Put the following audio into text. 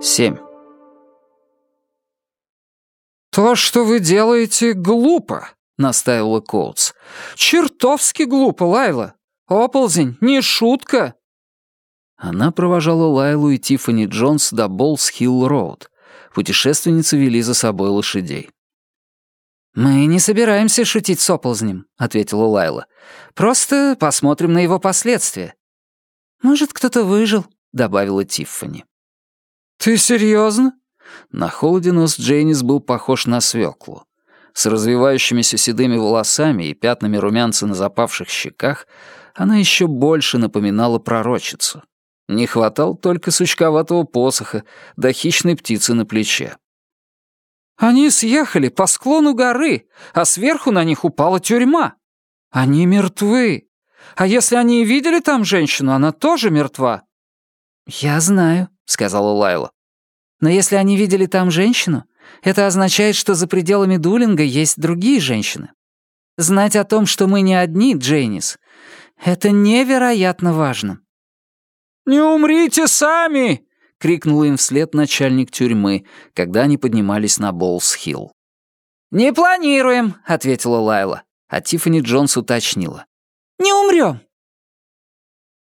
7. «То, что вы делаете, глупо», — настаивала Коутс. «Чертовски глупо, Лайла. Оползень, не шутка». Она провожала Лайлу и Тиффани Джонс до Боллс-Хилл-Роуд. Путешественницы вели за собой лошадей. «Мы не собираемся шутить с оползнем», — ответила Лайла. «Просто посмотрим на его последствия». «Может, кто-то выжил», — добавила Тиффани. «Ты серьезно? На холоде нос Джейнис был похож на свеклу. С развивающимися седыми волосами и пятнами румянца на запавших щеках она еще больше напоминала пророчицу. Не хватало только сучковатого посоха да хищной птицы на плече. «Они съехали по склону горы, а сверху на них упала тюрьма. Они мертвы. А если они и видели там женщину, она тоже мертва». «Я знаю», — сказала Лайла. «Но если они видели там женщину, это означает, что за пределами Дулинга есть другие женщины. Знать о том, что мы не одни, Джейнис, это невероятно важно». «Не умрите сами!» — крикнул им вслед начальник тюрьмы, когда они поднимались на Боллс-Хилл. «Не планируем», — ответила Лайла, а Тиффани Джонс уточнила. «Не умрем».